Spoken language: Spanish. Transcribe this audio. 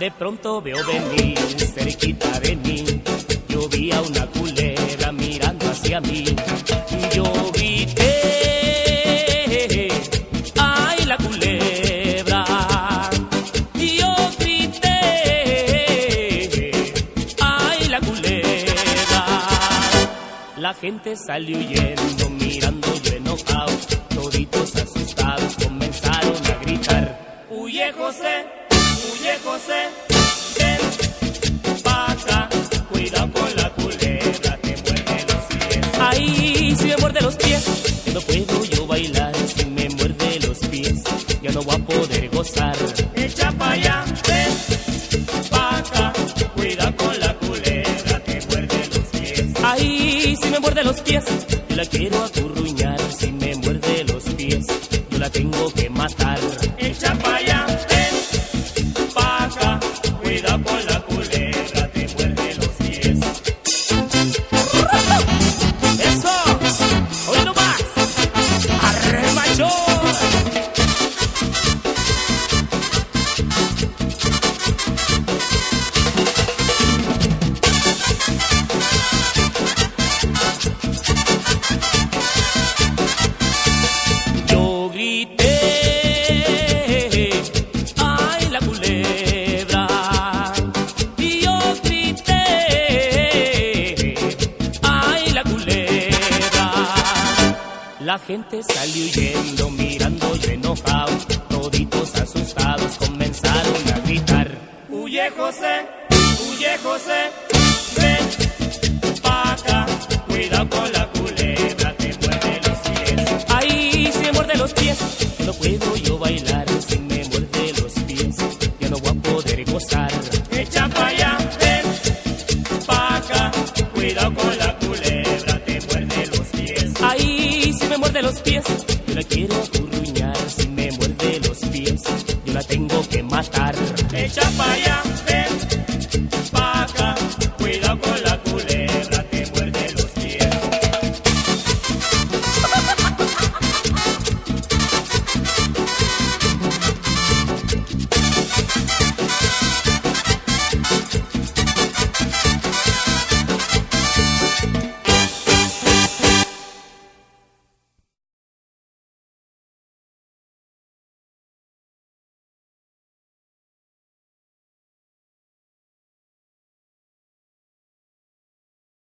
De pronto veo venir cerquita de mí. Yo vi a una culebra mirando hacia mí. Yo grité, ay la culebra. Yo grité, ay la culebra. La gente salió huyendo, mirando yo enojado. Toditos asustados comenzaron a gritar. Huye José, huye José. Cuidado con la culebra, te muerde los pies. Ay, si me muerde los pies, no puedo yo bailar. Si me muerde los pies, ya no voy a poder gozar. Echa pa' allá, ven pa' acá. Cuidado con la culebra, te muerde los pies. Ay, si me muerde los pies, yo la quiero acurruñar. Si me muerde los pies, yo la tengo La gente salió huyendo, mirando yo enojado. Toditos asustados comenzaron a gritar. Huye José, huye José, ven pa' acá. Cuidado con la culebra, te muerde los pies. Ay, si me muerde los pies, no puedo yo bailar. Si me muerde los pies, ya no voy a poder gozar. Echa pa' allá, ven pa' acá. Cuidado con muerde los pies, yo la quiero acurruñar. Si me muerde los pies, yo la tengo que matar. Echa pa' allá,